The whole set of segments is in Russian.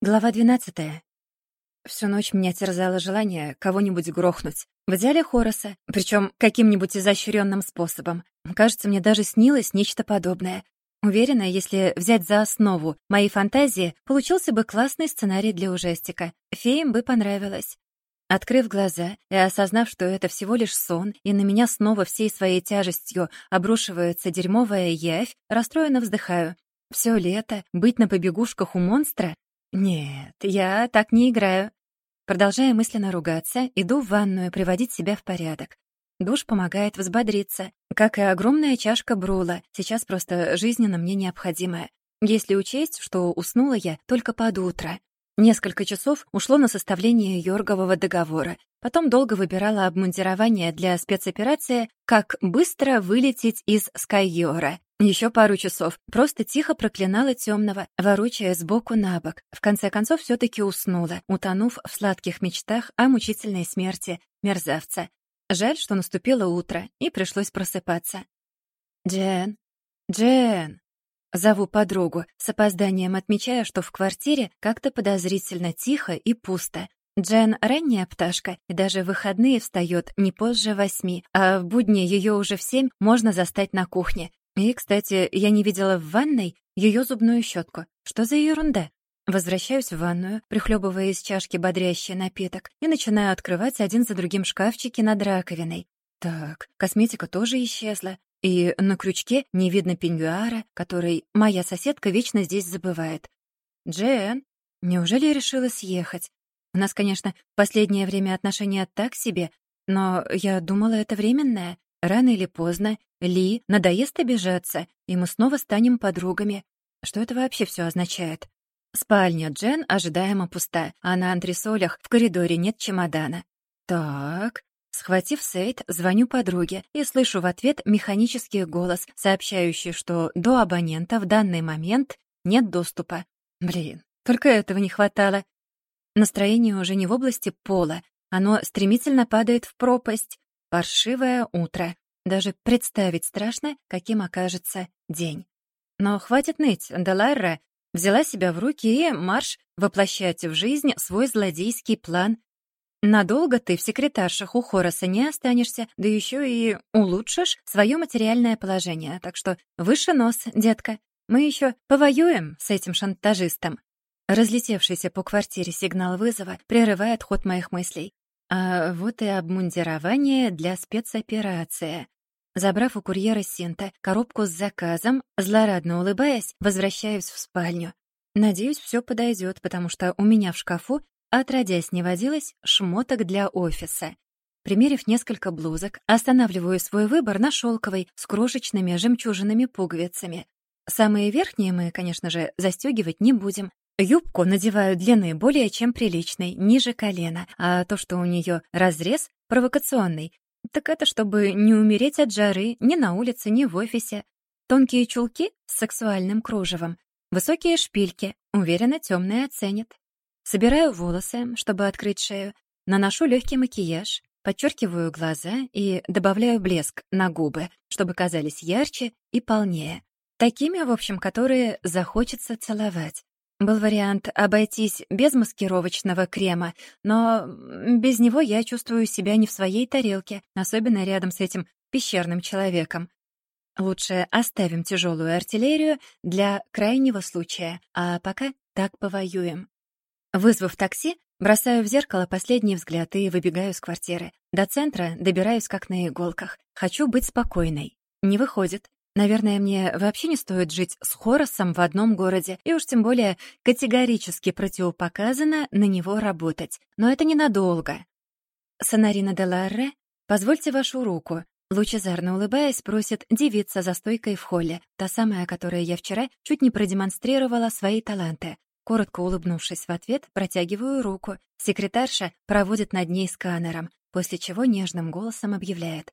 Глава 12. Всю ночь меня терзало желание кого-нибудь грохнуть. В идеале Хороса, причем каким-нибудь изощренным способом. Кажется, мне даже снилось нечто подобное. Уверена, если взять за основу мои фантазии, получился бы классный сценарий для ужастика. Феям бы понравилось. Открыв глаза и осознав, что это всего лишь сон, и на меня снова всей своей тяжестью обрушивается дерьмовая явь, расстроенно вздыхаю. Все лето быть на побегушках у монстра «Нет, я так не играю». Продолжая мысленно ругаться, иду в ванную приводить себя в порядок. Душ помогает взбодриться, как и огромная чашка брула, сейчас просто жизненно мне необходимая. Если учесть, что уснула я только под утро. Несколько часов ушло на составление Йоргового договора. Потом долго выбирала обмундирование для спецоперации «Как быстро вылететь из Скайора». Еще пару часов просто тихо проклинала темного, ворочая сбоку на бок. В конце концов все таки уснула, утонув в сладких мечтах о мучительной смерти мерзавца. Жаль, что наступило утро, и пришлось просыпаться. «Джен! Джен!» Зову подругу, с опозданием отмечая, что в квартире как-то подозрительно тихо и пусто. Джен ранняя пташка и даже в выходные встает не позже восьми, а в будни ее уже в семь можно застать на кухне, и, кстати, я не видела в ванной ее зубную щетку. Что за ерунда? Возвращаюсь в ванную, прихлебывая из чашки бодрящий напиток, и начинаю открывать один за другим шкафчики над раковиной. Так, косметика тоже исчезла. И на крючке не видно пеньюара, который моя соседка вечно здесь забывает. Джен, неужели решила съехать? У нас, конечно, в последнее время отношения так себе, но я думала, это временное. Рано или поздно Ли надоест обижаться, и мы снова станем подругами. Что это вообще все означает? Спальня Джен ожидаемо пуста, а на антресолях в коридоре нет чемодана. Так, Схватив сейт, звоню подруге и слышу в ответ механический голос, сообщающий, что до абонента в данный момент нет доступа. Блин, только этого не хватало. Настроение уже не в области пола, оно стремительно падает в пропасть. Паршивое утро. Даже представить страшно, каким окажется день. Но хватит ныть, Делайра взяла себя в руки и марш воплощать в жизнь свой злодейский план. Надолго ты в секретаршах у Хороса не останешься, да еще и улучшишь свое материальное положение. Так что выше нос, детка. Мы еще повоюем с этим шантажистом. Разлетевшийся по квартире сигнал вызова прерывает ход моих мыслей. А вот и обмундирование для спецоперации. Забрав у курьера Синта коробку с заказом, злорадно улыбаясь, возвращаюсь в спальню. Надеюсь, все подойдет, потому что у меня в шкафу, отродясь не водилось, шмоток для офиса. Примерив несколько блузок, останавливаю свой выбор на шелковой с крошечными жемчужинами пуговицами. Самые верхние мы, конечно же, застегивать не будем, Юбку надеваю длины более чем приличной, ниже колена, а то, что у нее разрез провокационный, так это чтобы не умереть от жары ни на улице, ни в офисе. Тонкие чулки с сексуальным кружевом, высокие шпильки, уверенно темные оценят. Собираю волосы, чтобы открыть шею, наношу легкий макияж, подчеркиваю глаза и добавляю блеск на губы, чтобы казались ярче и полнее. Такими, в общем, которые захочется целовать. Был вариант обойтись без маскировочного крема, но без него я чувствую себя не в своей тарелке, особенно рядом с этим пещерным человеком. Лучше оставим тяжелую артиллерию для крайнего случая, а пока так повоюем. Вызвав такси, бросаю в зеркало последний взгляд и выбегаю из квартиры. До центра добираюсь как на иголках. Хочу быть спокойной. Не выходит. Наверное, мне вообще не стоит жить с Хоросом в одном городе, и уж тем более категорически противопоказано на него работать. Но это ненадолго. Сонарина де Ларре, позвольте вашу руку. Лучезарно улыбаясь, просит девица за стойкой в холле, та самая, которая я вчера чуть не продемонстрировала свои таланты. Коротко улыбнувшись в ответ, протягиваю руку. Секретарша проводит над ней сканером, после чего нежным голосом объявляет.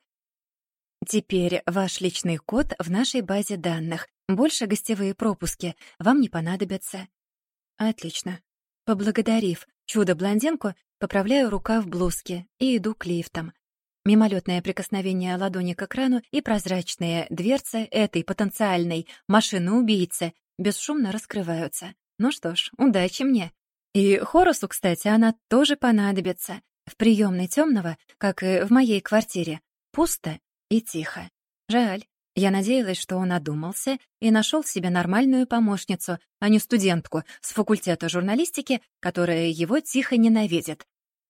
Теперь ваш личный код в нашей базе данных. Больше гостевые пропуски вам не понадобятся. Отлично. Поблагодарив чудо-блондинку, поправляю рукав блузки и иду к лифтам. Мимолетное прикосновение ладони к экрану и прозрачные дверцы этой потенциальной машины-убийцы бесшумно раскрываются. Ну что ж, удачи мне. И Хоросу, кстати, она тоже понадобится. В приемной темного, как и в моей квартире, пусто и тихо. Жаль. Я надеялась, что он одумался и нашел себе нормальную помощницу, а не студентку с факультета журналистики, которая его тихо ненавидит.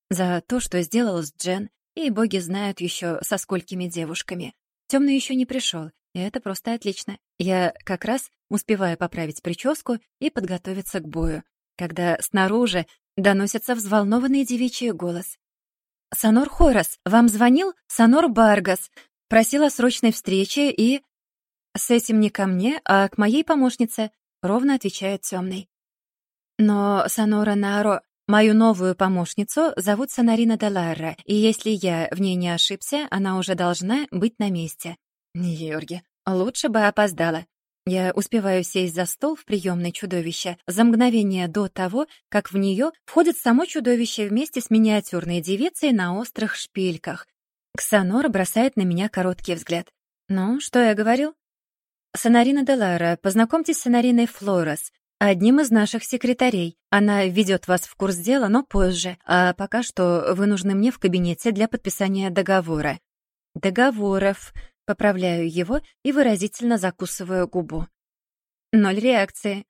За то, что сделал с Джен, и боги знают еще со сколькими девушками. Темный еще не пришел, и это просто отлично. Я как раз успеваю поправить прическу и подготовиться к бою, когда снаружи доносится взволнованный девичий голос. «Санор Хорас, вам звонил Санор Баргас. Просил о срочной встрече и...» «С этим не ко мне, а к моей помощнице», — ровно отвечает темный. «Но Санора Наро, мою новую помощницу зовут Санарина Деларра, и если я в ней не ошибся, она уже должна быть на месте». «Георги, лучше бы опоздала. Я успеваю сесть за стол в приемной чудовища за мгновение до того, как в нее входит само чудовище вместе с миниатюрной девицей на острых шпильках. Ксанор бросает на меня короткий взгляд. «Ну, что я говорил?» «Сонарина Делара, познакомьтесь с Сонариной Флорес, одним из наших секретарей. Она ведет вас в курс дела, но позже, а пока что вы нужны мне в кабинете для подписания договора». «Договоров», Поправляю его и выразительно закусываю губу. Ноль реакции.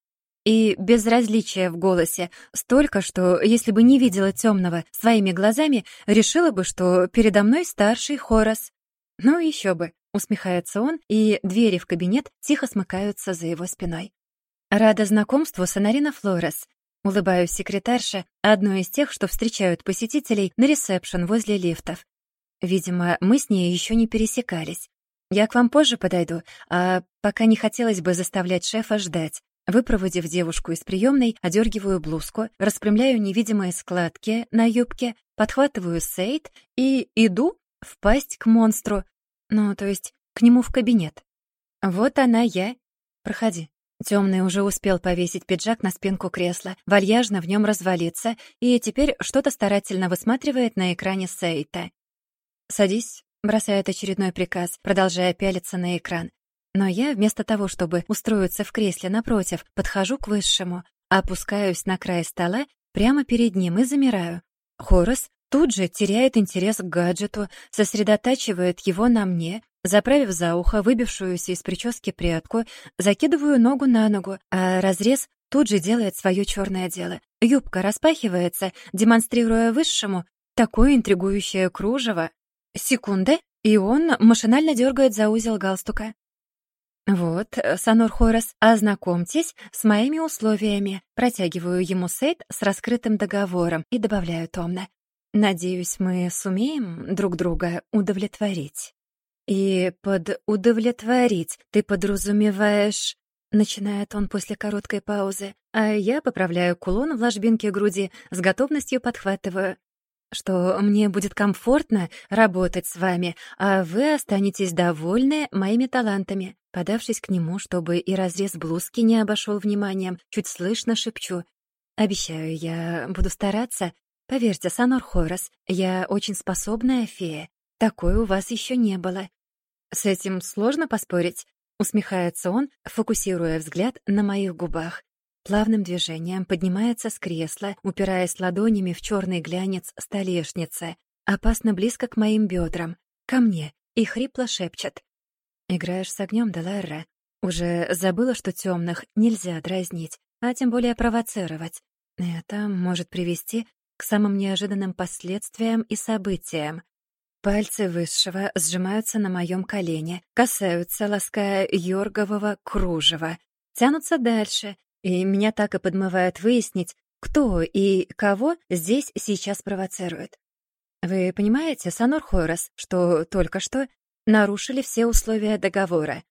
И безразличия в голосе. Столько, что, если бы не видела темного своими глазами, решила бы, что передо мной старший Хорос. Ну, еще бы, усмехается он, и двери в кабинет тихо смыкаются за его спиной. Рада знакомству с Анарина Флорес. Улыбаюсь секретарше, одной из тех, что встречают посетителей на ресепшн возле лифтов. Видимо, мы с ней еще не пересекались. Я к вам позже подойду, а пока не хотелось бы заставлять шефа ждать. Выпроводив девушку из приемной, одергиваю блузку, распрямляю невидимые складки на юбке, подхватываю сейт и иду в пасть к монстру. Ну, то есть к нему в кабинет. Вот она я. Проходи. Темный уже успел повесить пиджак на спинку кресла, вальяжно в нем развалиться, и теперь что-то старательно высматривает на экране сейта. «Садись, Бросает очередной приказ, продолжая пялиться на экран. Но я, вместо того, чтобы устроиться в кресле напротив, подхожу к высшему, опускаюсь на край стола прямо перед ним и замираю. Хорос тут же теряет интерес к гаджету, сосредотачивает его на мне, заправив за ухо выбившуюся из прически прядку, закидываю ногу на ногу, а разрез тут же делает свое черное дело. Юбка распахивается, демонстрируя высшему такое интригующее кружево, Секунда, и он машинально дергает за узел галстука. «Вот, Санор Хорас, ознакомьтесь с моими условиями». Протягиваю ему сейт с раскрытым договором и добавляю томно. «Надеюсь, мы сумеем друг друга удовлетворить». «И под «удовлетворить» ты подразумеваешь...» Начинает он после короткой паузы, а я поправляю кулон в ложбинке груди, с готовностью подхватываю что мне будет комфортно работать с вами, а вы останетесь довольны моими талантами. Подавшись к нему, чтобы и разрез блузки не обошел вниманием, чуть слышно шепчу. «Обещаю, я буду стараться. Поверьте, Санор Хорос, я очень способная фея. Такой у вас еще не было». «С этим сложно поспорить?» — усмехается он, фокусируя взгляд на моих губах. Плавным движением поднимается с кресла, упираясь ладонями в черный глянец столешницы, опасно близко к моим бедрам, ко мне, и хрипло шепчет. «Играешь с огнем, Деларра. Уже забыла, что темных нельзя дразнить, а тем более провоцировать. Это может привести к самым неожиданным последствиям и событиям. Пальцы высшего сжимаются на моем колене, касаются, лаская йоргового кружева, тянутся дальше, и меня так и подмывает выяснить, кто и кого здесь сейчас провоцирует. Вы понимаете, Санор Хойрос, что только что нарушили все условия договора.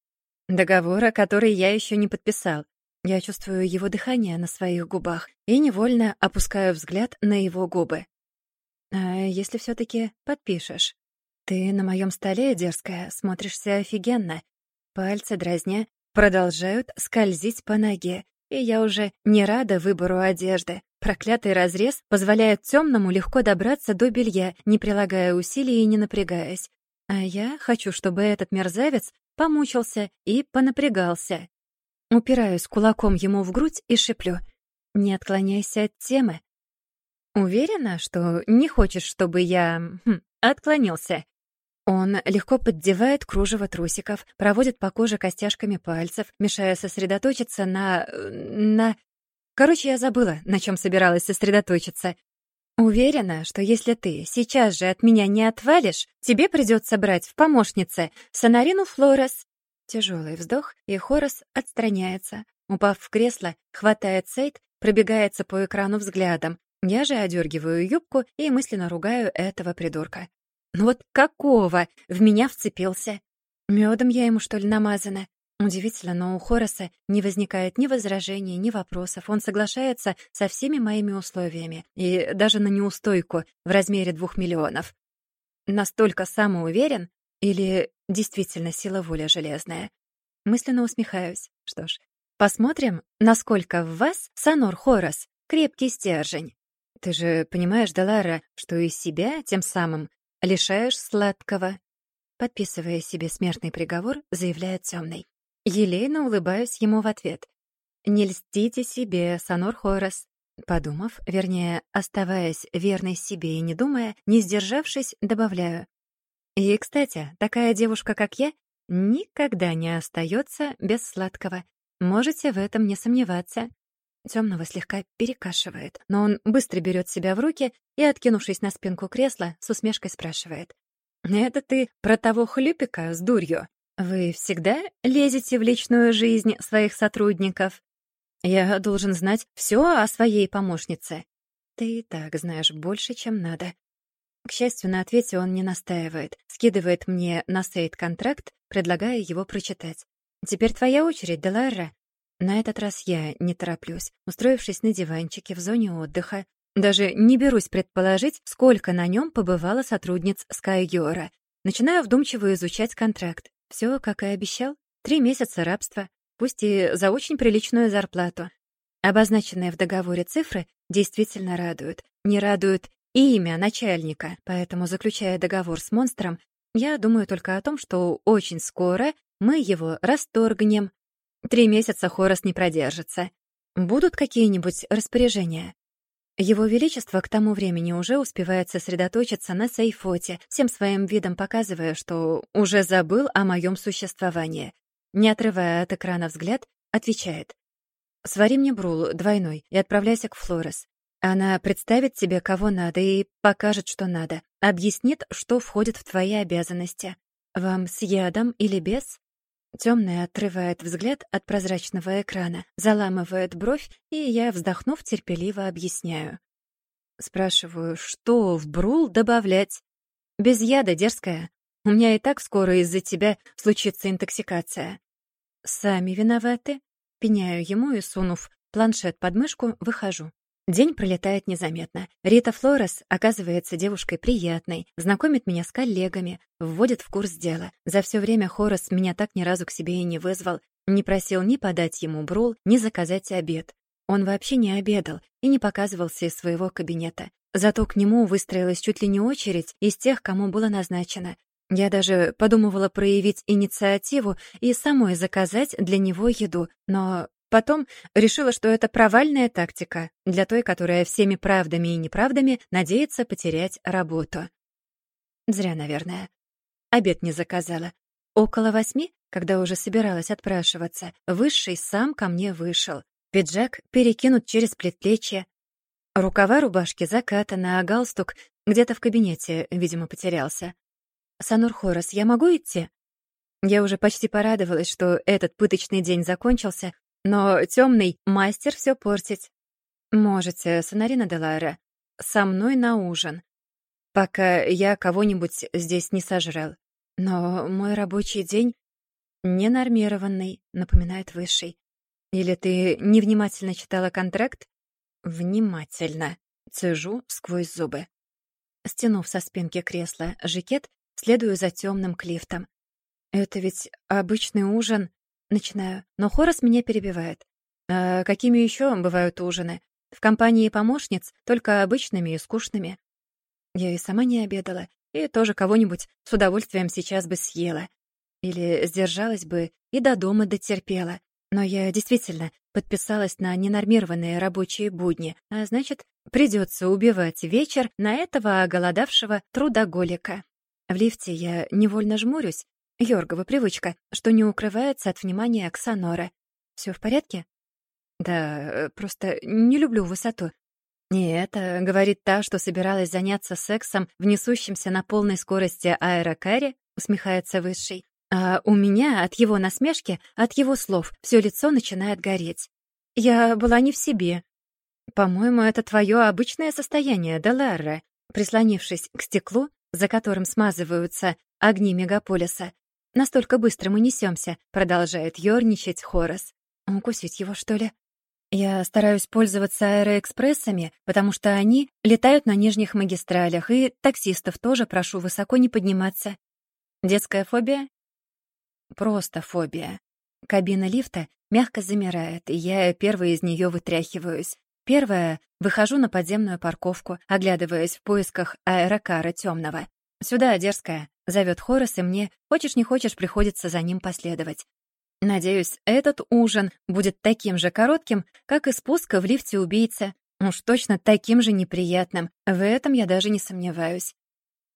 Договора, который я еще не подписал. Я чувствую его дыхание на своих губах и невольно опускаю взгляд на его губы. А если все таки подпишешь? Ты на моем столе, дерзкая, смотришься офигенно. Пальцы дразня продолжают скользить по ноге, и я уже не рада выбору одежды. Проклятый разрез позволяет темному легко добраться до белья, не прилагая усилий и не напрягаясь. А я хочу, чтобы этот мерзавец помучился и понапрягался. Упираюсь кулаком ему в грудь и шиплю. «Не отклоняйся от темы. Уверена, что не хочешь, чтобы я... Хм, отклонился. Он легко поддевает кружево трусиков, проводит по коже костяшками пальцев, мешая сосредоточиться на... на... Короче, я забыла, на чем собиралась сосредоточиться. Уверена, что если ты сейчас же от меня не отвалишь, тебе придется брать в помощнице Сонарину Флорес. Тяжелый вздох, и Хорос отстраняется. Упав в кресло, хватает Сейд, пробегается по экрану взглядом. Я же одергиваю юбку и мысленно ругаю этого придурка. Ну вот какого в меня вцепился? Медом я ему, что ли, намазана? Удивительно, но у Хороса не возникает ни возражений, ни вопросов. Он соглашается со всеми моими условиями, и даже на неустойку в размере двух миллионов. Настолько самоуверен или действительно сила воли железная? Мысленно усмехаюсь. Что ж, посмотрим, насколько в вас, Санор Хорос, крепкий стержень. Ты же понимаешь, Далара, что из себя тем самым лишаешь сладкого. Подписывая себе смертный приговор, заявляет темный. Елейно улыбаюсь ему в ответ. «Не льстите себе, Санор Хорос». Подумав, вернее, оставаясь верной себе и не думая, не сдержавшись, добавляю. И, кстати, такая девушка, как я, никогда не остается без сладкого. Можете в этом не сомневаться. Темного слегка перекашивает, но он быстро берет себя в руки и, откинувшись на спинку кресла, с усмешкой спрашивает. «Это ты про того хлюпика с дурью? Вы всегда лезете в личную жизнь своих сотрудников? Я должен знать все о своей помощнице. Ты и так знаешь больше, чем надо». К счастью, на ответе он не настаивает, скидывает мне на сейт контракт, предлагая его прочитать. «Теперь твоя очередь, Делайра. На этот раз я не тороплюсь, устроившись на диванчике в зоне отдыха. Даже не берусь предположить, сколько на нем побывало сотрудниц Скайгиора. Начинаю вдумчиво изучать контракт. Все, как и обещал. Три месяца рабства, пусть и за очень приличную зарплату. Обозначенные в договоре цифры действительно радуют. Не радуют и имя начальника, поэтому, заключая договор с монстром, я думаю только о том, что очень скоро мы его расторгнем, Три месяца Хорос не продержится. Будут какие-нибудь распоряжения? Его Величество к тому времени уже успевает сосредоточиться на Сейфоте, всем своим видом показывая, что уже забыл о моем существовании. Не отрывая от экрана взгляд, отвечает. «Свари мне брул двойной и отправляйся к Флорес. Она представит тебе, кого надо, и покажет, что надо. Объяснит, что входит в твои обязанности. Вам с ядом или без?» Темная отрывает взгляд от прозрачного экрана, заламывает бровь, и я, вздохнув, терпеливо объясняю. Спрашиваю, что в брул добавлять? Без яда, дерзкая. У меня и так скоро из-за тебя случится интоксикация. Сами виноваты. Пеняю ему и, сунув планшет под мышку, выхожу. День пролетает незаметно. Рита Флорес оказывается девушкой приятной, знакомит меня с коллегами, вводит в курс дела. За все время Хорос меня так ни разу к себе и не вызвал, не просил ни подать ему брул, ни заказать обед. Он вообще не обедал и не показывался из своего кабинета. Зато к нему выстроилась чуть ли не очередь из тех, кому было назначено. Я даже подумывала проявить инициативу и самой заказать для него еду, но Потом решила, что это провальная тактика для той, которая всеми правдами и неправдами надеется потерять работу. Зря, наверное. Обед не заказала. Около восьми, когда уже собиралась отпрашиваться, высший сам ко мне вышел. Пиджак перекинут через предплечье. Рукава рубашки закатаны, а галстук где-то в кабинете, видимо, потерялся. «Санур Хорос, я могу идти?» Я уже почти порадовалась, что этот пыточный день закончился, но темный мастер все портить. Можете, Сонарина Делайра, со мной на ужин, пока я кого-нибудь здесь не сожрал. Но мой рабочий день ненормированный, напоминает Высший. Или ты невнимательно читала контракт? Внимательно. Цежу сквозь зубы. Стянув со спинки кресла жакет, следую за темным клифтом. Это ведь обычный ужин, Начинаю, но Хорос меня перебивает. А какими еще бывают ужины? В компании помощниц, только обычными и скучными. Я и сама не обедала, и тоже кого-нибудь с удовольствием сейчас бы съела. Или сдержалась бы и до дома дотерпела. Но я действительно подписалась на ненормированные рабочие будни, а значит, придется убивать вечер на этого оголодавшего трудоголика. В лифте я невольно жмурюсь, Йоргова привычка, что не укрывается от внимания Ксанора. Все в порядке? Да, просто не люблю высоту. Не это, говорит та, что собиралась заняться сексом в несущемся на полной скорости аэрокаре, усмехается Высший. А у меня от его насмешки, от его слов, все лицо начинает гореть. Я была не в себе. По-моему, это твое обычное состояние, Деларре. Прислонившись к стеклу, за которым смазываются огни мегаполиса, настолько быстро мы несемся, продолжает ёрничать Хорас. Укусить его, что ли? Я стараюсь пользоваться аэроэкспрессами, потому что они летают на нижних магистралях, и таксистов тоже прошу высоко не подниматься. Детская фобия? Просто фобия. Кабина лифта мягко замирает, и я первая из нее вытряхиваюсь. Первая — выхожу на подземную парковку, оглядываясь в поисках аэрокара темного. «Сюда, дерзкая!» — зовет Хорос, и мне, хочешь не хочешь, приходится за ним последовать. Надеюсь, этот ужин будет таким же коротким, как и спуск в лифте убийца. Уж точно таким же неприятным. В этом я даже не сомневаюсь.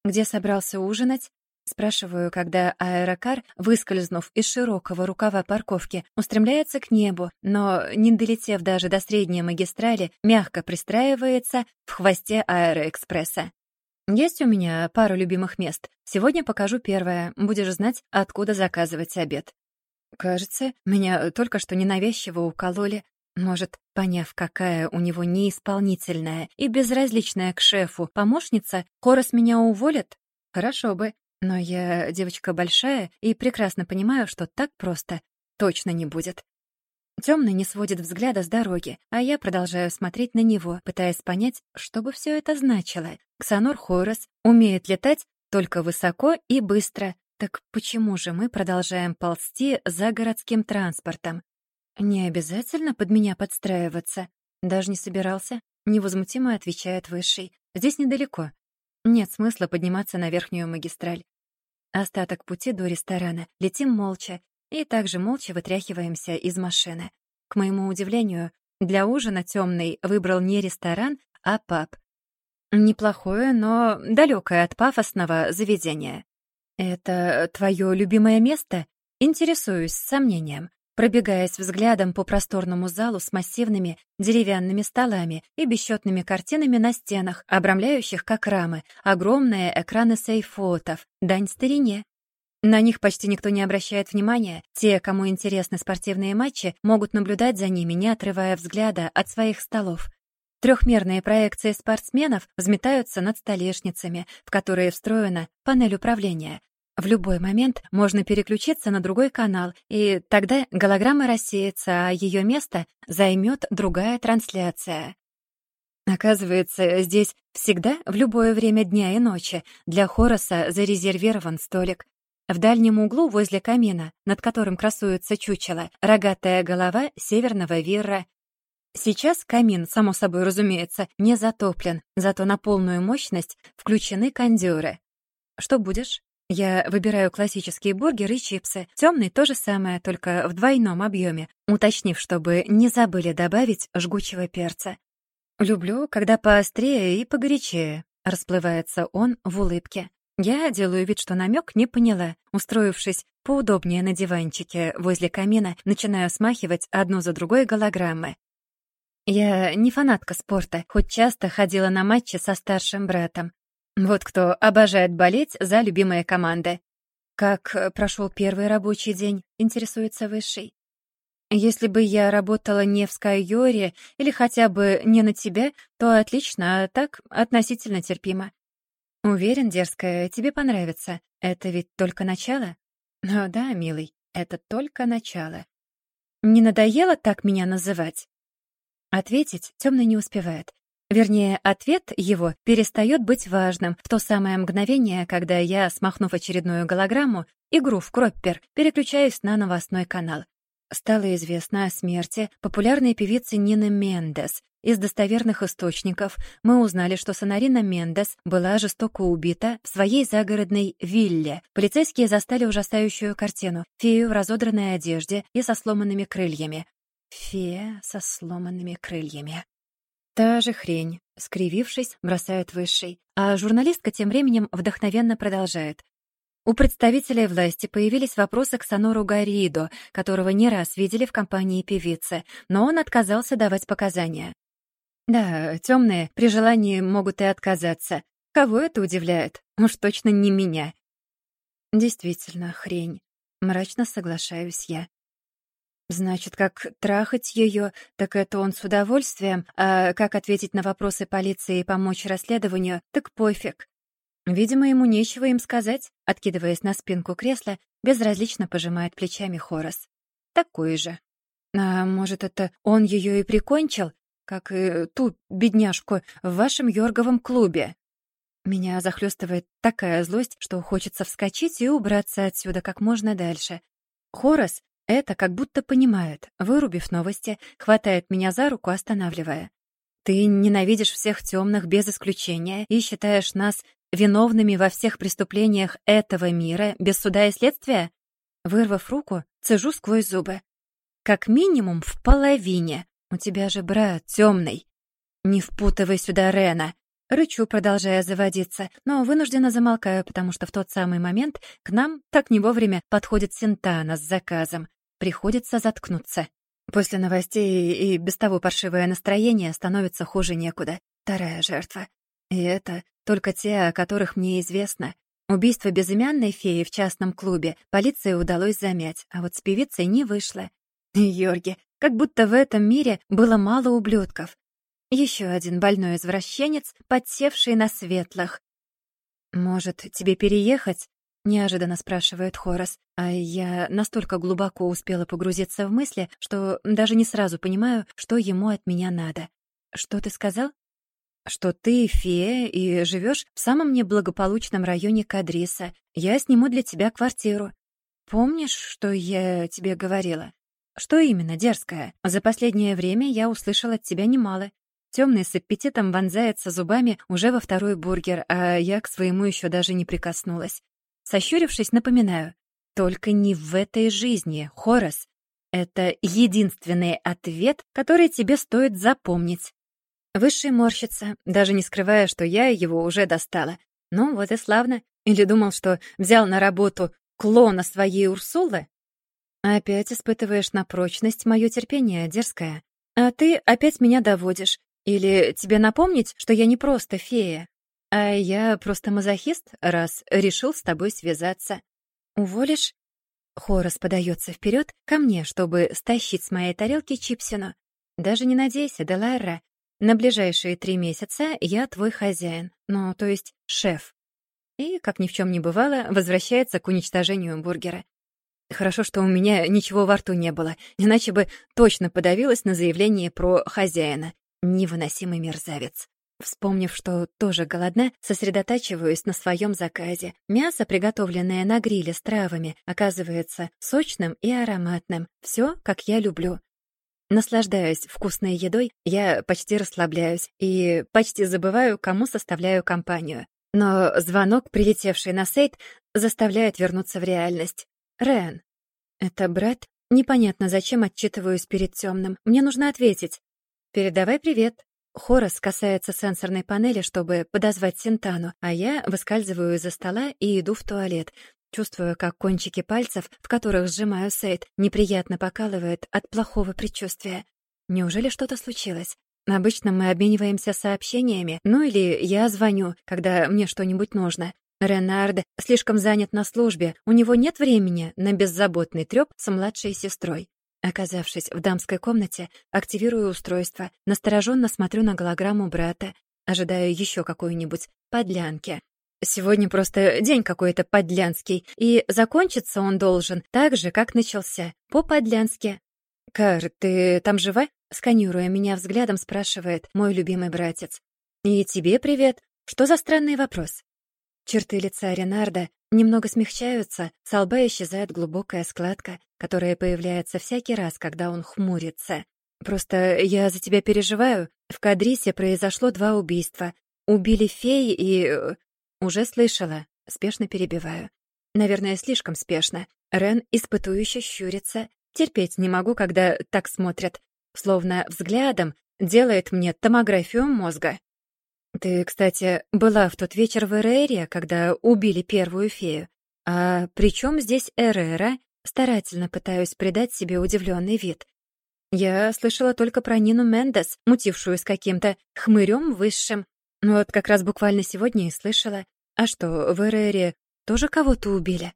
Где собрался ужинать? Спрашиваю, когда аэрокар, выскользнув из широкого рукава парковки, устремляется к небу, но, не долетев даже до средней магистрали, мягко пристраивается в хвосте аэроэкспресса. Есть у меня пару любимых мест. Сегодня покажу первое. Будешь знать, откуда заказывать обед. Кажется, меня только что ненавязчиво укололи. Может, поняв, какая у него неисполнительная и безразличная к шефу помощница, Хорос меня уволит? Хорошо бы. Но я девочка большая и прекрасно понимаю, что так просто точно не будет. Темный не сводит взгляда с дороги, а я продолжаю смотреть на него, пытаясь понять, что бы все это значило. Ксанор Хорос умеет летать только высоко и быстро. Так почему же мы продолжаем ползти за городским транспортом? Не обязательно под меня подстраиваться. Даже не собирался. Невозмутимо отвечает Высший. Здесь недалеко. Нет смысла подниматься на верхнюю магистраль. Остаток пути до ресторана летим молча и также молча вытряхиваемся из машины. К моему удивлению, для ужина темный выбрал не ресторан, а паб. Неплохое, но далекое от пафосного заведения. «Это твое любимое место?» Интересуюсь с сомнением пробегаясь взглядом по просторному залу с массивными деревянными столами и бесчетными картинами на стенах, обрамляющих как рамы, огромные экраны сейфотов, дань старине. На них почти никто не обращает внимания. Те, кому интересны спортивные матчи, могут наблюдать за ними, не отрывая взгляда от своих столов. Трехмерные проекции спортсменов взметаются над столешницами, в которые встроена панель управления, в любой момент можно переключиться на другой канал, и тогда голограмма рассеется, а ее место займет другая трансляция. Оказывается, здесь всегда, в любое время дня и ночи, для Хороса зарезервирован столик. В дальнем углу возле камина, над которым красуется чучело, рогатая голова северного вирра. Сейчас камин, само собой разумеется, не затоплен, зато на полную мощность включены кондёры. Что будешь? Я выбираю классические бургеры и чипсы. Темный то же самое, только в двойном объеме, уточнив, чтобы не забыли добавить жгучего перца. Люблю, когда поострее и погорячее. Расплывается он в улыбке. Я делаю вид, что намек не поняла. Устроившись поудобнее на диванчике возле камина, начинаю смахивать одну за другой голограммы. Я не фанатка спорта, хоть часто ходила на матчи со старшим братом. Вот кто обожает болеть за любимые команды. Как э, прошел первый рабочий день, интересуется Высший. Если бы я работала не в Скайоре или хотя бы не на тебя, то отлично, а так относительно терпимо. Уверен, дерзкая, тебе понравится. Это ведь только начало? О, да, милый, это только начало. Не надоело так меня называть? Ответить темный не успевает. Вернее, ответ его перестает быть важным в то самое мгновение, когда я, смахнув очередную голограмму, игру в Кроппер, переключаюсь на новостной канал. Стало известно о смерти популярной певицы Нины Мендес. Из достоверных источников мы узнали, что Сонарина Мендес была жестоко убита в своей загородной вилле. Полицейские застали ужасающую картину. Фею в разодранной одежде и со сломанными крыльями. Фея со сломанными крыльями. Та же хрень, скривившись, бросает высший. А журналистка тем временем вдохновенно продолжает. У представителей власти появились вопросы к Сонору Гаридо, которого не раз видели в компании певицы, но он отказался давать показания. Да, темные при желании могут и отказаться. Кого это удивляет? Уж точно не меня. Действительно, хрень. Мрачно соглашаюсь я. Значит, как трахать ее, так это он с удовольствием, а как ответить на вопросы полиции и помочь расследованию, так пофиг. Видимо, ему нечего им сказать, откидываясь на спинку кресла, безразлично пожимает плечами Хорос. Такой же. А может, это он ее и прикончил, как и ту бедняжку в вашем Йорговом клубе? Меня захлестывает такая злость, что хочется вскочить и убраться отсюда как можно дальше. Хорос это как будто понимает, вырубив новости, хватает меня за руку, останавливая. Ты ненавидишь всех темных без исключения и считаешь нас виновными во всех преступлениях этого мира без суда и следствия? Вырвав руку, цежу сквозь зубы. Как минимум в половине. У тебя же брат темный. Не впутывай сюда Рена. Рычу, продолжая заводиться, но вынужденно замолкаю, потому что в тот самый момент к нам так не вовремя подходит Синтана с заказом. Приходится заткнуться. После новостей и без того паршивое настроение становится хуже некуда. Вторая жертва. И это только те, о которых мне известно. Убийство безымянной феи в частном клубе полиции удалось замять, а вот с певицей не вышло. Йорги, как будто в этом мире было мало ублюдков. Еще один больной извращенец, подсевший на светлых. «Может, тебе переехать?» — неожиданно спрашивает Хорас, а я настолько глубоко успела погрузиться в мысли, что даже не сразу понимаю, что ему от меня надо. «Что ты сказал?» Что ты фея и живешь в самом неблагополучном районе Кадриса. Я сниму для тебя квартиру. Помнишь, что я тебе говорила? Что именно, дерзкая? За последнее время я услышала от тебя немало. Темный с аппетитом вонзается зубами уже во второй бургер, а я к своему еще даже не прикоснулась. Сощурившись, напоминаю. Только не в этой жизни, Хорас. Это единственный ответ, который тебе стоит запомнить. Высший морщится, даже не скрывая, что я его уже достала. Ну, вот и славно. Или думал, что взял на работу клона своей Урсулы? Опять испытываешь на прочность мое терпение, дерзкая. А ты опять меня доводишь. Или тебе напомнить, что я не просто фея, а я просто мазохист, раз решил с тобой связаться. Уволишь? Хорос подается вперед ко мне, чтобы стащить с моей тарелки чипсину. Даже не надейся, Делайра, на ближайшие три месяца я твой хозяин, ну, то есть шеф. И, как ни в чем не бывало, возвращается к уничтожению бургера. Хорошо, что у меня ничего во рту не было, иначе бы точно подавилась на заявление про хозяина. Невыносимый мерзавец. Вспомнив, что тоже голодна, сосредотачиваюсь на своем заказе. Мясо, приготовленное на гриле с травами, оказывается сочным и ароматным. Все, как я люблю. Наслаждаясь вкусной едой, я почти расслабляюсь и почти забываю, кому составляю компанию. Но звонок, прилетевший на сейт, заставляет вернуться в реальность. Рен. Это брат? Непонятно, зачем отчитываюсь перед темным. Мне нужно ответить. Передавай привет. Хорос касается сенсорной панели, чтобы подозвать Синтану, а я выскальзываю из-за стола и иду в туалет, Чувствую, как кончики пальцев, в которых сжимаю сейт, неприятно покалывает от плохого предчувствия. Неужели что-то случилось? Обычно мы обмениваемся сообщениями, ну или я звоню, когда мне что-нибудь нужно. Ренард слишком занят на службе, у него нет времени на беззаботный трёп с младшей сестрой. Оказавшись в дамской комнате, активирую устройство, настороженно смотрю на голограмму брата, ожидаю еще какой-нибудь подлянки. Сегодня просто день какой-то подлянский, и закончиться он должен так же, как начался, по-подлянски. «Кар, ты там жива?» Сканируя меня взглядом, спрашивает мой любимый братец. «И тебе привет. Что за странный вопрос?» Черты лица Ренарда немного смягчаются, с лба исчезает глубокая складка, которая появляется всякий раз, когда он хмурится. Просто я за тебя переживаю. В Кадрисе произошло два убийства. Убили феи и... Уже слышала. Спешно перебиваю. Наверное, слишком спешно. Рен испытующе щурится. Терпеть не могу, когда так смотрят. Словно взглядом делает мне томографию мозга. Ты, кстати, была в тот вечер в Эрере, когда убили первую фею. А при чем здесь Эрера? Старательно пытаюсь придать себе удивленный вид. Я слышала только про Нину Мендес, мутившую с каким-то хмырем высшим. Вот как раз буквально сегодня и слышала. А что, в Эрере тоже кого-то убили?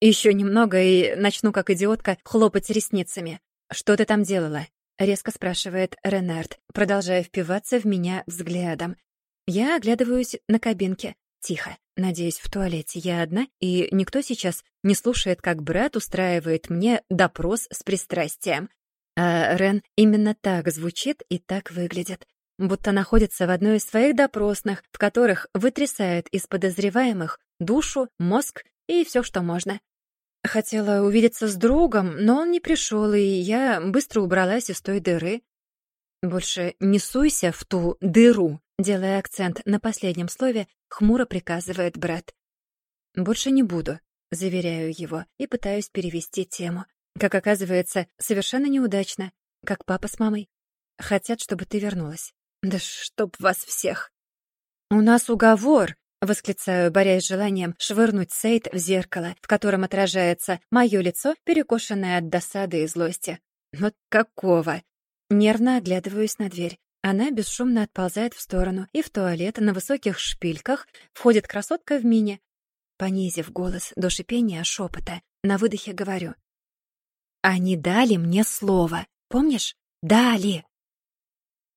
Еще немного и начну, как идиотка, хлопать ресницами. Что ты там делала? Резко спрашивает Ренард, продолжая впиваться в меня взглядом. Я оглядываюсь на кабинке. Тихо. Надеюсь, в туалете я одна, и никто сейчас не слушает, как брат устраивает мне допрос с пристрастием. А Рен именно так звучит и так выглядит. Будто находится в одной из своих допросных, в которых вытрясает из подозреваемых душу, мозг и все, что можно. Хотела увидеться с другом, но он не пришел, и я быстро убралась из той дыры. Больше не суйся в ту дыру, делая акцент на последнем слове, хмуро приказывает брат. Больше не буду, заверяю его и пытаюсь перевести тему. Как оказывается, совершенно неудачно, как папа с мамой. Хотят, чтобы ты вернулась. Да чтоб вас всех. У нас уговор, восклицаю, борясь с желанием швырнуть Сейд в зеркало, в котором отражается мое лицо, перекошенное от досады и злости. Вот какого? Нервно оглядываюсь на дверь. Она бесшумно отползает в сторону, и в туалет на высоких шпильках входит красотка в мини. Понизив голос до шипения шепота, на выдохе говорю. Они дали мне слово. Помнишь? Дали.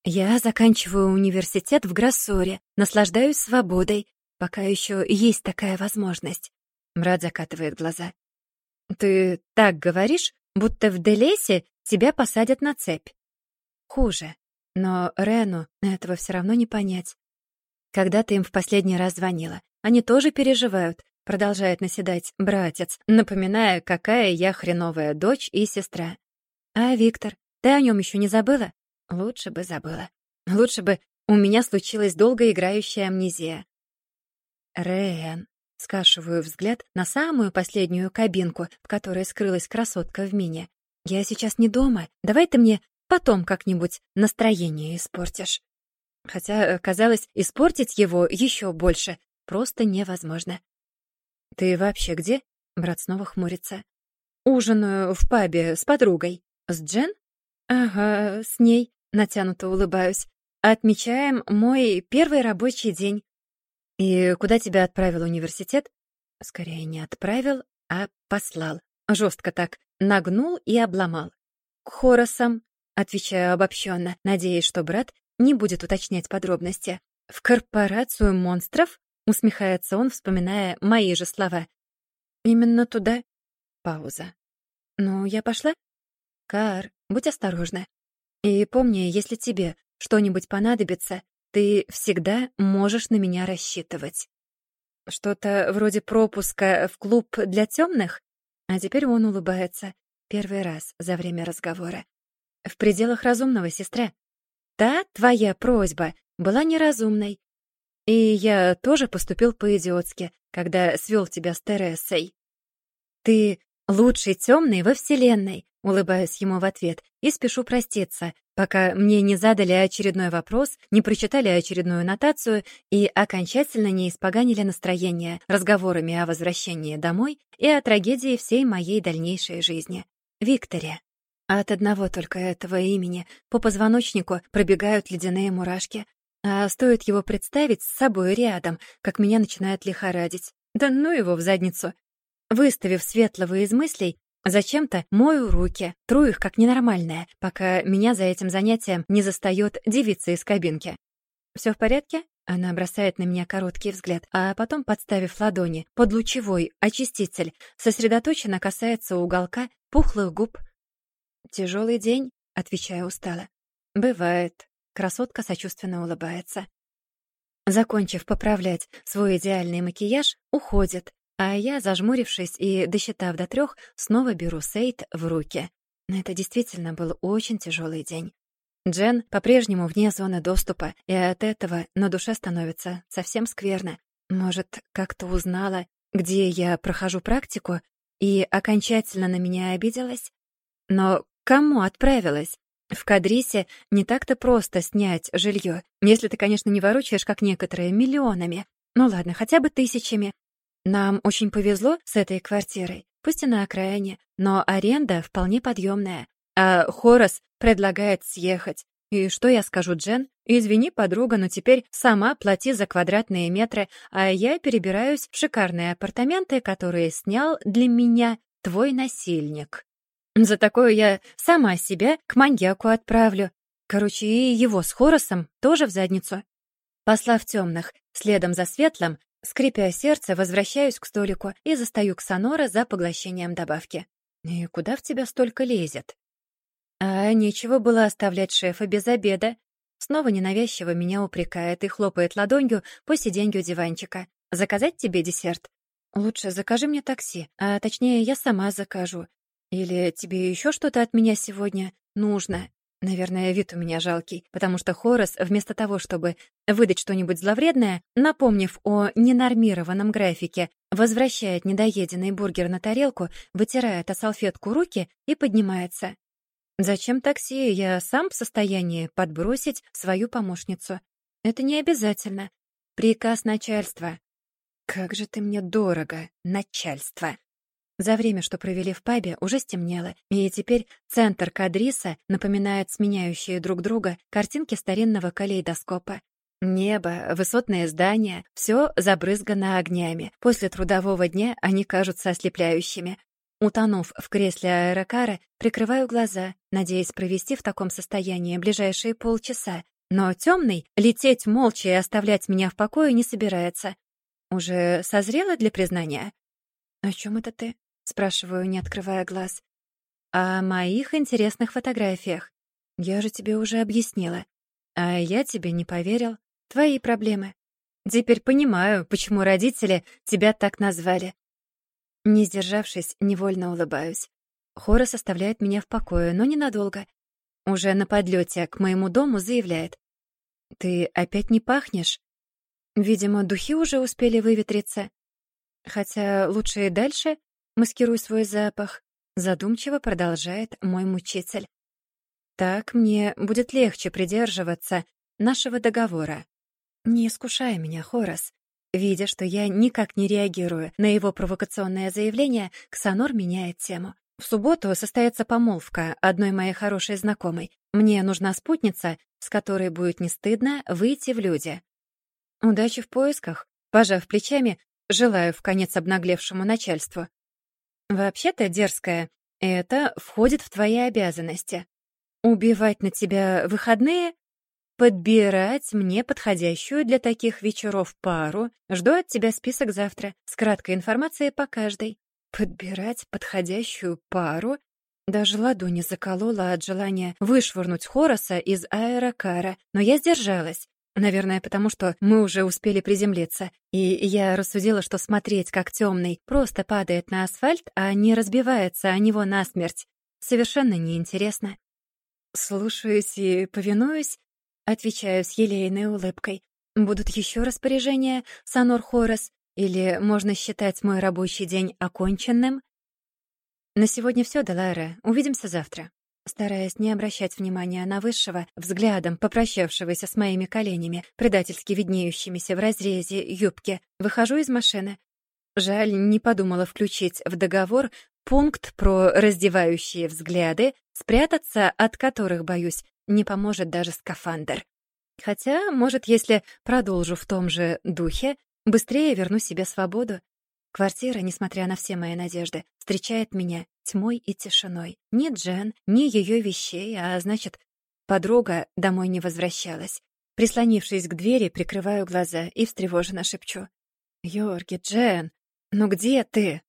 Я заканчиваю университет в Гроссоре, наслаждаюсь свободой, пока еще есть такая возможность. Мрад закатывает глаза. Ты так говоришь, будто в Делесе тебя посадят на цепь. Хуже. Но Рену этого все равно не понять. Когда ты им в последний раз звонила, они тоже переживают, Продолжает наседать братец, напоминая, какая я хреновая дочь и сестра. А Виктор, ты о нем еще не забыла? Лучше бы забыла. Лучше бы у меня случилась долгоиграющая амнезия. Рен. Скашиваю взгляд на самую последнюю кабинку, в которой скрылась красотка в мини. Я сейчас не дома. Давай ты мне потом как-нибудь настроение испортишь. Хотя, казалось, испортить его еще больше просто невозможно. «Ты вообще где?» Брат снова хмурится. «Ужинаю в пабе с подругой. С Джен?» «Ага, с ней», — натянуто улыбаюсь. «Отмечаем мой первый рабочий день». «И куда тебя отправил университет?» «Скорее не отправил, а послал. Жестко так. Нагнул и обломал». «К Хоросам», — отвечаю обобщенно, надеясь, что брат не будет уточнять подробности. «В корпорацию монстров?» Усмехается он, вспоминая мои же слова. Именно туда. Пауза. Ну, я пошла? Кар, будь осторожна. И помни, если тебе что-нибудь понадобится, ты всегда можешь на меня рассчитывать. Что-то вроде пропуска в клуб для темных? А теперь он улыбается. Первый раз за время разговора. В пределах разумного, сестра. Та твоя просьба была неразумной, и я тоже поступил по-идиотски, когда свел тебя с Тересой. Ты лучший темный во Вселенной, улыбаюсь ему в ответ и спешу проститься, пока мне не задали очередной вопрос, не прочитали очередную нотацию и окончательно не испоганили настроение разговорами о возвращении домой и о трагедии всей моей дальнейшей жизни. Виктория. От одного только этого имени по позвоночнику пробегают ледяные мурашки, а стоит его представить с собой рядом, как меня начинает лихорадить. Да ну его в задницу. Выставив светлого из мыслей, зачем-то мою руки, тру их как ненормальная, пока меня за этим занятием не застаёт девица из кабинки. «Всё в порядке?» Она бросает на меня короткий взгляд, а потом, подставив ладони под лучевой очиститель, сосредоточенно касается уголка пухлых губ. «Тяжелый день», — отвечаю устало. «Бывает», Красотка сочувственно улыбается. Закончив поправлять свой идеальный макияж, уходит, А я, зажмурившись и досчитав до трех, снова беру Сейт в руки. Это действительно был очень тяжелый день. Джен по-прежнему вне зоны доступа, и от этого на душе становится совсем скверно. Может, как-то узнала, где я прохожу практику, и окончательно на меня обиделась? Но кому отправилась? В Кадрисе не так-то просто снять жилье, если ты, конечно, не ворочаешь, как некоторые, миллионами. Ну ладно, хотя бы тысячами. Нам очень повезло с этой квартирой, пусть и на окраине, но аренда вполне подъемная. А Хорас предлагает съехать. И что я скажу, Джен? Извини, подруга, но теперь сама плати за квадратные метры, а я перебираюсь в шикарные апартаменты, которые снял для меня твой насильник. За такое я сама себя к маньяку отправлю. Короче, и его с Хоросом тоже в задницу. Послав темных, следом за светлым, скрипя сердце, возвращаюсь к столику и застаю Ксанора за поглощением добавки. «И куда в тебя столько лезет?» А нечего было оставлять шефа без обеда. Снова ненавязчиво меня упрекает и хлопает ладонью по сиденью диванчика. «Заказать тебе десерт?» «Лучше закажи мне такси, а точнее, я сама закажу. Или тебе еще что-то от меня сегодня нужно?» Наверное, вид у меня жалкий, потому что Хорос, вместо того, чтобы выдать что-нибудь зловредное, напомнив о ненормированном графике, возвращает недоеденный бургер на тарелку, вытирает о салфетку руки и поднимается. Зачем такси? Я сам в состоянии подбросить свою помощницу. Это не обязательно. Приказ начальства. Как же ты мне дорого, начальство. За время, что провели в пабе, уже стемнело, и теперь центр Кадриса напоминает сменяющие друг друга картинки старинного калейдоскопа. Небо, высотные здания — все забрызгано огнями. После трудового дня они кажутся ослепляющими. Утонув в кресле аэрокара, прикрываю глаза, надеясь провести в таком состоянии ближайшие полчаса. Но темный лететь молча и оставлять меня в покое не собирается. Уже созрела для признания? «О чем это ты?» — спрашиваю, не открывая глаз. «О моих интересных фотографиях. Я же тебе уже объяснила. А я тебе не поверил. Твои проблемы. Теперь понимаю, почему родители тебя так назвали. Не сдержавшись, невольно улыбаюсь. Хорос оставляет меня в покое, но ненадолго. Уже на подлете к моему дому заявляет. «Ты опять не пахнешь?» Видимо, духи уже успели выветриться. Хотя лучше и дальше маскируй свой запах. Задумчиво продолжает мой мучитель. Так мне будет легче придерживаться нашего договора. Не искушай меня, Хорос. Видя, что я никак не реагирую на его провокационное заявление, Ксанор меняет тему. В субботу состоится помолвка одной моей хорошей знакомой. Мне нужна спутница, с которой будет не стыдно выйти в люди. Удачи в поисках. Пожав плечами, желаю в конец обнаглевшему начальству. Вообще-то, дерзкая, это входит в твои обязанности. Убивать на тебя выходные подбирать мне подходящую для таких вечеров пару. Жду от тебя список завтра с краткой информацией по каждой. Подбирать подходящую пару? Даже ладони заколола от желания вышвырнуть Хороса из аэрокара, но я сдержалась. Наверное, потому что мы уже успели приземлиться, и я рассудила, что смотреть, как темный просто падает на асфальт, а не разбивается о него насмерть, совершенно неинтересно. Слушаюсь и повинуюсь, Отвечаю с елейной улыбкой. Будут еще распоряжения, Санор Хорос, или можно считать мой рабочий день оконченным? На сегодня все, Делайра. Увидимся завтра. Стараясь не обращать внимания на высшего, взглядом попрощавшегося с моими коленями, предательски виднеющимися в разрезе юбки, выхожу из машины. Жаль, не подумала включить в договор пункт про раздевающие взгляды, спрятаться от которых, боюсь, не поможет даже скафандр. Хотя, может, если продолжу в том же духе, быстрее верну себе свободу. Квартира, несмотря на все мои надежды, встречает меня тьмой и тишиной. Ни Джен, ни ее вещей, а значит, подруга домой не возвращалась. Прислонившись к двери, прикрываю глаза и встревоженно шепчу. «Йорги, Джен, ну где ты?»